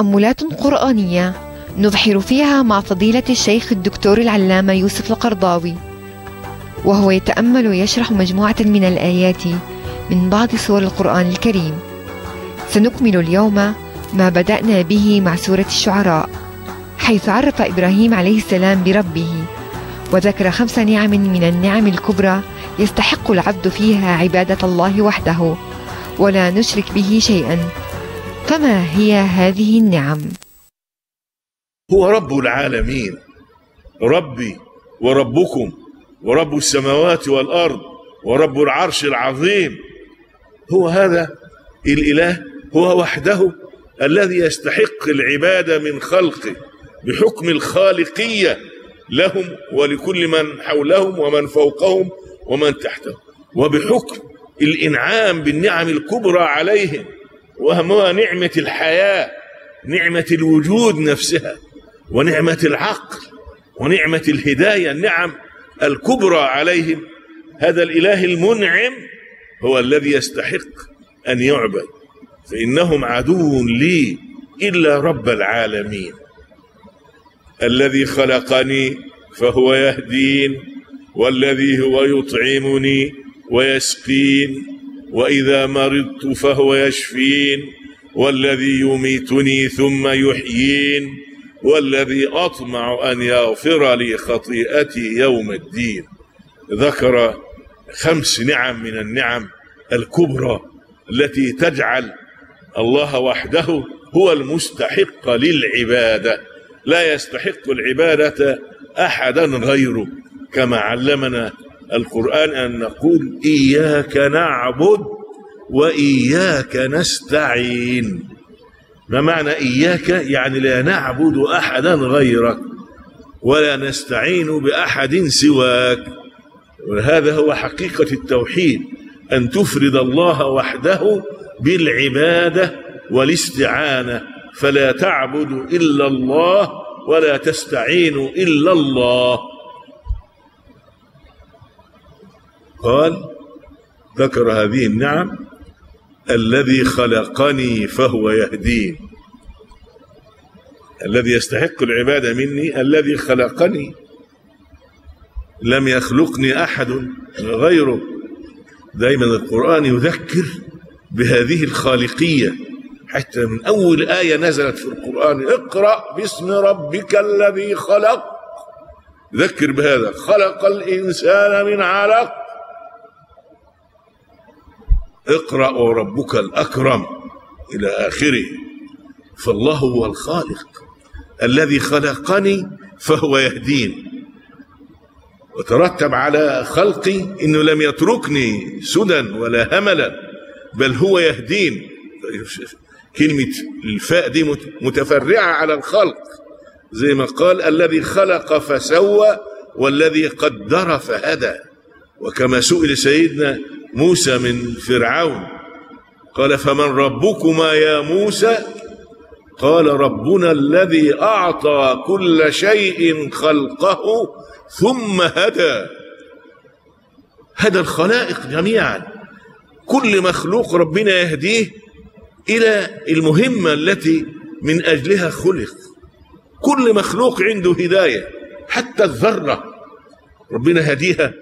تأملات قرآنية نبحر فيها مع فضيلة الشيخ الدكتور العلامة يوسف القرضاوي وهو يتأمل ويشرح مجموعة من الآيات من بعض سور القرآن الكريم. سنكمل اليوم ما بدأنا به مع سورة الشعراء حيث عرف إبراهيم عليه السلام بربه وذكر خمس نعم من النعم الكبرى يستحق العبد فيها عبادة الله وحده ولا نشرك به شيئا. فما هي هذه النعم. هو رب العالمين ربي وربكم ورب السماوات والأرض ورب العرش العظيم. هو هذا الإله هو وحده الذي يستحق العباده من خلقه بحكم الخالقية لهم ولكل من حولهم ومن فوقهم ومن تحتهم وبحكم الإنعام بالنعم الكبرى عليهم. وهو نعمة الحياة نعمة الوجود نفسها ونعمة العقل ونعمة الهداية النعم الكبرى عليهم. هذا الإله المنعم هو الذي يستحق أن يعبد. فإنهم عدو لي إلا رب العالمين. الذي خلقني فهو يهدين والذي هو يطعمني ويسقين. وإذا مرضت فهو يشفين والذي يميتني ثم يحيين والذي أطمع أن يغفر لي خطيئتي يوم الدين. ذكر خمس نعم من النعم الكبرى التي تجعل الله وحده هو المستحق للعبادة. لا يستحق العبادة أحدا غيره كما علمنا القرآن أن نقول إياك نعبد وإياك نستعين. ما معنى إياك؟ يعني لا نعبد أحدا غيرك ولا نستعين بأحد سواك. وهذا هو حقيقة التوحيد أن تفرد الله وحده بالعبادة والاستعانة. فلا تعبد إلا الله ولا تستعين إلا الله. قال ذكر هذه النعم الذي خلقني فهو يهدين. الذي يستحق العبادة مني الذي خلقني. لم يخلقني أحد غيره. دائما القرآن يذكر بهذه الخالقية. حتى من أول آية نزلت في القرآن اقرأ باسم ربك الذي خلق. ذكر بهذا خلق الإنسان من علق. اقرأ وربك الأكرم إلى آخره. فالله هو الخالق الذي خلقني فهو يهدين. وترتب على خلقي إنه لم يتركني سدى ولا هملا بل هو يهدين. كلمة الفاء دي متفرعة على الخلق. زي ما قال الذي خلق فسوى والذي قدر فهدى. وكما سئل سيدنا موسى من فرعون. قال فمن ربكما يا موسى؟ قال ربنا الذي أعطى كل شيء خلقه ثم هدى. هدى الخلائق جميعا. كل مخلوق ربنا يهديه إلى المهمة التي من أجلها خلق. كل مخلوق عنده هداية حتى الذرة. ربنا هديها.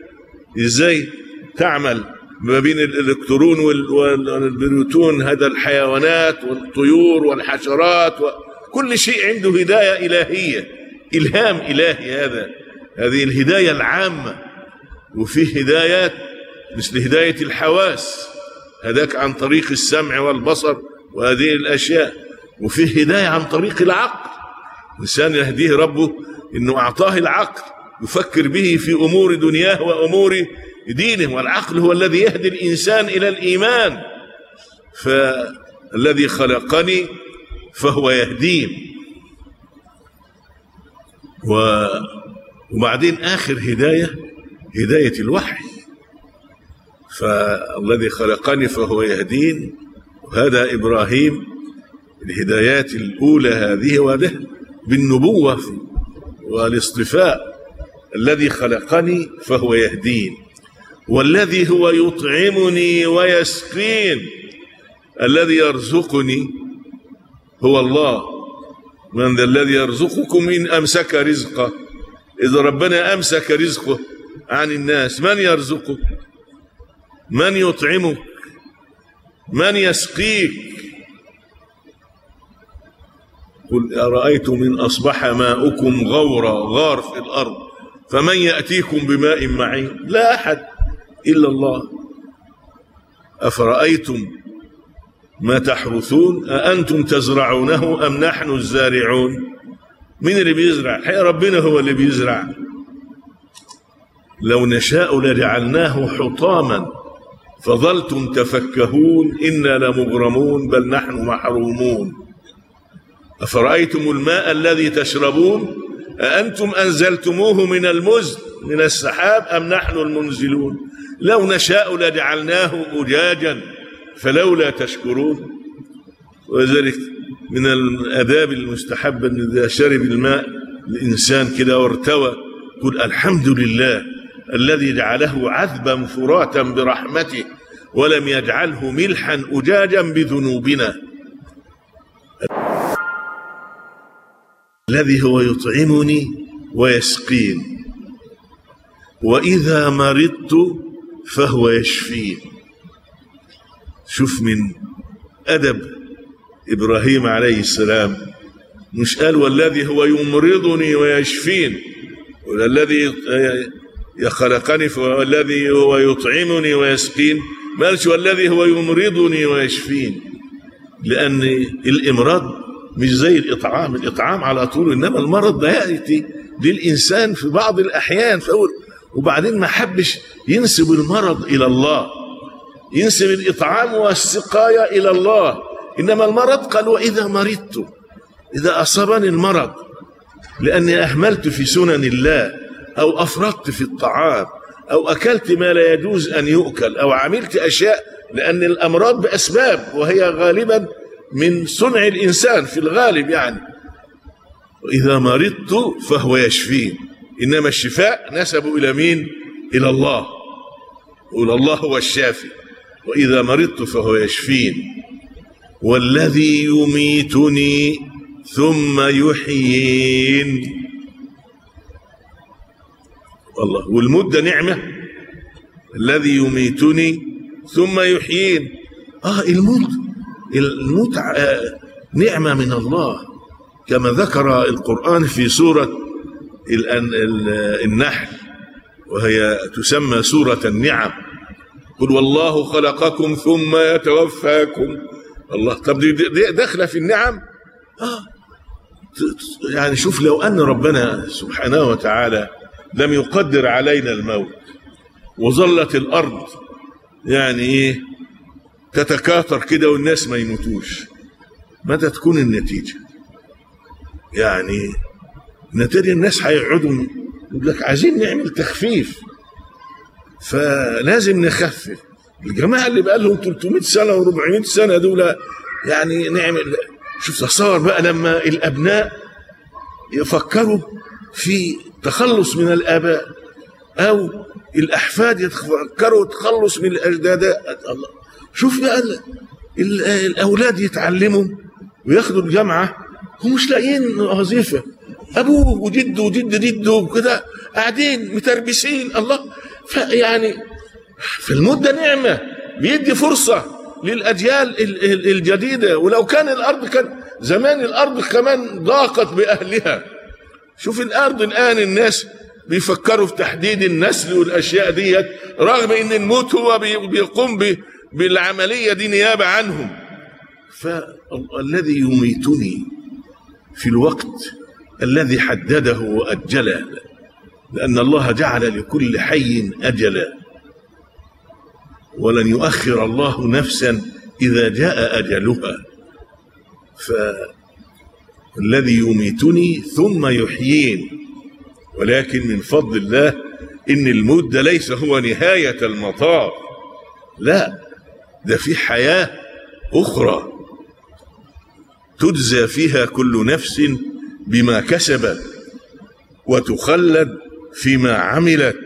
إزاي؟ تعمل. ما بين الإلكترون والبروتون هذا الحيوانات والطيور والحشرات كل شيء عنده هداية إلهية إلهام إلهي هذا. هذه الهداية العامة. وفيه هدايات مثل هداية الحواس هداك عن طريق السمع والبصر وهذه الأشياء. وفيه هداية عن طريق العقل. إنسان يهديه ربه إنه أعطاه العقل. يفكر به في أمور دنياه وأمور دينه والعقل هو الذي يهدي الإنسان إلى الإيمان. فالذي خلقني فهو يهدين و وبعدين آخر هداية هداية الوحي. فالذي خلقني فهو يهدين وهذا إبراهيم الهدايات الأولى هذه وده بالنبوة والإصطفاء. الذي خلقني فهو يهدين والذي هو يطعمني ويسقين الذي يرزقني هو الله. من ذا الذي يرزقكم إن أمسك رزقه إذا ربنا أمسك رزقه عن الناس. من يرزقك؟ من يطعمك؟ من يسقيك؟ قل أرأيتم إن أصبح ماؤكم غورا غار في الأرض. فمن يأتيكم بماء معين؟ لا أحد إلا الله. أفرأيتم ما تحرثون؟ أأنتم تزرعونه أم نحن الزارعون؟ مين اللي بيزرع؟ حقيقة ربنا هو اللي بيزرع. لو نشاء لجعلناه حطاما فظلتم تفكهون إنا لمغرمون بل نحن محرومون. أفرأيتم الماء الذي تشربون؟ أأنتم أنزلتموه من المزن من السحاب أم نحن المنزلون؟ لو نشاء لجعلناه أجاجا فلولا تشكرون. وذلك من الآداب المستحبة أن إذا شرب الماء الإنسان كده وارتوى يقول الحمد لله الذي جعله عذبا فراتا برحمته ولم يجعله ملحا أجاجا بذنوبنا. الذي هو يطعمني ويسقين وإذا مرضت فهو يشفين شوف من أدب إبراهيم عليه السلام. مش قال والذي هو يمرضني ويشفين ولا الذي والذي هو يطعمني ويسقين ما قالش والذي هو يمرضني ويشفين لأن الإمراض مش زي الإطعام. الإطعام على طول إنما المرض ده يأتي للإنسان في بعض الأحيان فأول وبعدين ما حبش ينسب المرض إلى الله. ينسب الإطعام والسقاية إلى الله. إنما المرض قال وإذا مرضت إذا أصابني المرض لأني أهملت في سنن الله أو أفرطت في الطعام أو أكلت ما لا يجوز أن يؤكل أو عملت أشياء لأن الأمراض بأسباب وهي غالبا من صنع الإنسان في الغالب يعني. وإذا مرضت فهو يشفين إنما الشفاء نسبوا إلى مين؟ إلى الله. قول الله هو الشافي. وإذا مرضت فهو يشفين والذي يميتني ثم يحيين. والله والمدة نعمة. الذي يميتني ثم يحيين. آه الموت الموت نعمة من الله. كما ذكر القرآن في سورة النحل وهي تسمى سورة النعم. قل والله خلقكم ثم يتوفاكم. الله طب دي داخلة في النعم؟ آه. يعني شوف لو أن ربنا سبحانه وتعالى لم يقدر علينا الموت وظلت الأرض يعني إيه؟ تتكاثر كده والناس ما يموتوش. متى تكون النتيجة؟ يعني نتيجة الناس هيقعدوا يقول لك عايزين نعمل تخفيف. فلازم نخفف. الجماعة اللي بقى لهم 300 سنة و400 سنة دول يعني نعمل شوف تصور بقى لما الأبناء يفكروا في تخلص من الآباء أو الأحفاد يفكروا تخلص من الأجداد. الله. شوف بقى الأولاد يتعلموا وياخدوا الجامعة هم مش لاقيين وظيفة. أبوه وجده وجد جده وكده قاعدين متربسين الله. فيعني فالمدة نعمة بيدي فرصة للأجيال الجديدة. ولو كان الأرض كان زمان الأرض كمان ضاقت بأهلها. شوف الأرض الآن الناس بيفكروا في تحديد النسل والأشياء ديت رغم إن الموت هو بيقوم بالعملية دي نيابة عنهم. فالذي يميتني في الوقت الذي حدده وأجله لأن الله جعل لكل حي أجلا. ولن يؤخر الله نفسا إذا جاء أجلها. فالذي يميتني ثم يحيين. ولكن من فضل الله إن الموت ده ليس هو نهاية المطاف. لا ده في حياة أخرى تجزى فيها كل نفس بما كسبت وتخلد فيما عملت.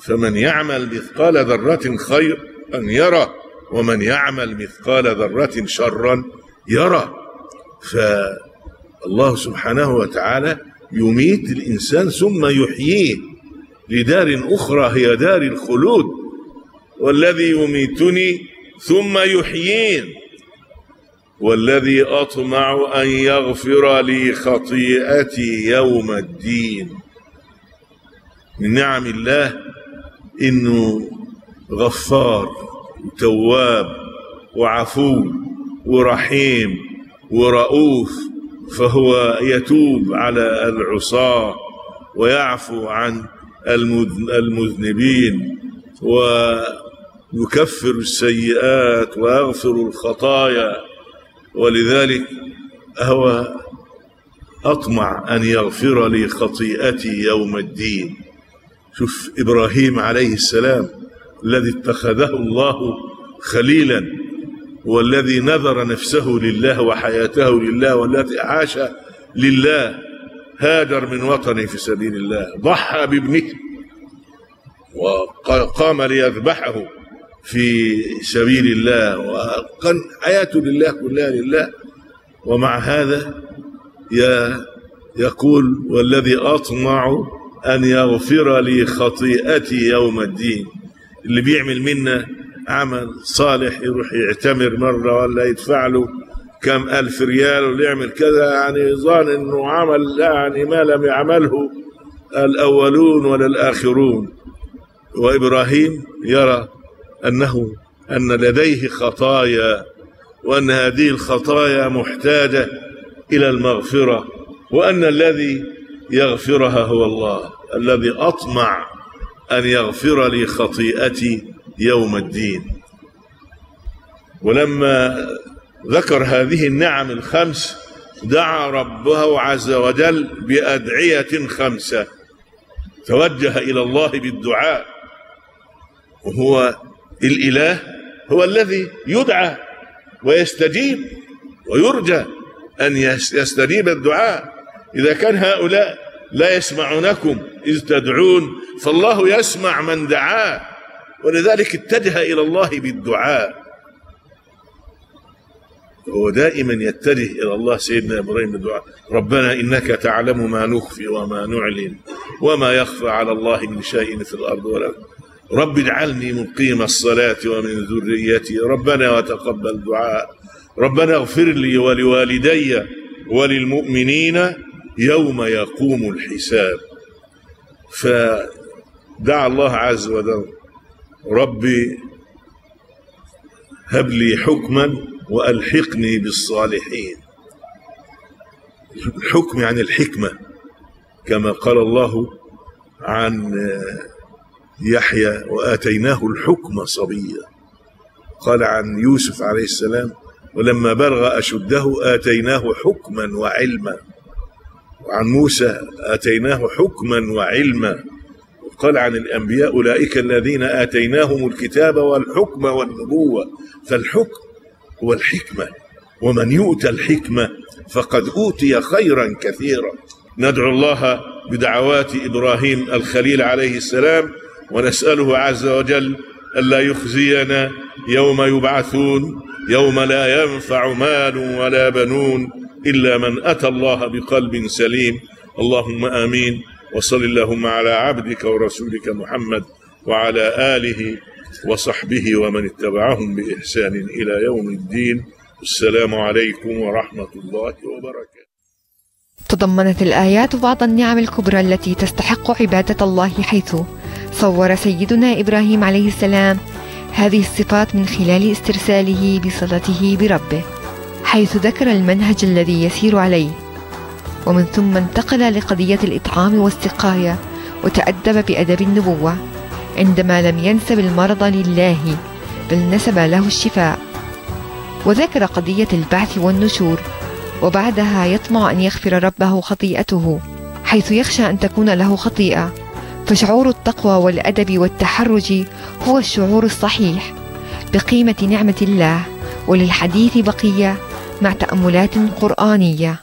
فمن يعمل مثقال ذرة خير أن يرى ومن يعمل مثقال ذرة شرا يرى. الله سبحانه وتعالى يميت الإنسان ثم يحييه لدار أخرى هي دار الخلود. والذي يميتني ثم يحيين. والذي أطمع أن يغفر لي خطيئتي يوم الدين. من نعم الله إنه غفار وتواب وعفو ورحيم ورؤوف فهو يتوب على العصاة ويعفو عن المذنبين ويكفر السيئات ويغفر الخطايا. ولذلك هو أطمع أن يغفر لي خطيئتي يوم الدين. شوف إبراهيم عليه السلام الذي اتخذه الله خليلا والذي نذر نفسه لله وحياته لله والذي عاش لله هاجر من وطنه في سبيل الله ضحى بابنه وقام ليذبحه. في سبيل الله وكان حياته لله كلها لله. ومع هذا يقول والذي أطمع أن يغفر لي خطيئتي يوم الدين. اللي بيعمل منا عمل صالح يروح يعتمر مرة ولا يدفع له كم ألف ريال ويعمل كذا يعني ظان أنه عمل يعني ما لم يعمله الأولون ولا الآخرون. وإبراهيم يرى أنه أن لديه خطايا وأن هذه الخطايا محتاجة إلى المغفرة وأن الذي يغفرها هو الله الذي أطمع أن يغفر لي خطيئتي يوم الدين. ولما ذكر هذه النعم الخمس دعا ربه عز وجل بأدعية خمسة توجه إلى الله بالدعاء وهو الإله هو الذي يدعى ويستجيب ويرجى أن يستجيب الدعاء. إذا كان هؤلاء لا يسمعونكم إذ تدعون فالله يسمع من دعاه ولذلك اتجه إلى الله بالدعاء. هو دائما يتجه إلى الله سيدنا إبراهيم بالدعاء. ربنا إنك تعلم ما نخفي وما نعلن وما يخفى على الله من شيء في الأرض ولا رب اجعلني مقيم الصلاة ومن ذريتي. ربنا وتقبل دعاء. ربنا اغفر لي ولوالدي وللمؤمنين يوم يقوم الحساب. فدعا الله عز وجل. ربي هب لي حكما وألحقني بالصالحين. الحكم يعني الحكمة كما قال الله عن يحيى وآتيناه الحكم صبيا. قال عن يوسف عليه السلام ولما بلغ أشده آتيناه حكما وعلما. وعن موسى آتيناه حكما وعلما. قال عن الأنبياء أولئك الذين آتيناهم الكتاب والحكم والنبوة فالحكم هو الحكمة ومن يؤتى الحكمة فقد أوتي خيرا كثيرا. ندعو الله بدعوات إبراهيم الخليل عليه السلام ونسأله عز وجل ألا يخزينا يوم يبعثون يوم لا ينفع مال ولا بنون إلا من أتى الله بقلب سليم. اللهم آمين. وصل اللهم على عبدك ورسولك محمد وعلى آله وصحبه ومن اتبعهم بإحسان إلى يوم الدين. السلام عليكم ورحمة الله وبركاته. تضمنت الآيات بعض النعم الكبرى التي تستحق عبادة الله حيث صور سيدنا إبراهيم عليه السلام هذه الصفات من خلال استرساله بصلته بربه حيث ذكر المنهج الذي يسير عليه. ومن ثم انتقل لقضية الإطعام والسقاية وتأدب بأدب النبوة عندما لم ينسب المرض لله بل نسب له الشفاء. وذكر قضية البعث والنشور وبعدها يطمع أن يغفر ربه خطيئته حيث يخشى أن تكون له خطيئة. فشعور التقوى والأدب والتحرج هو الشعور الصحيح بقيمة نعمة الله وللحديث بقية مع تأملات قرآنية.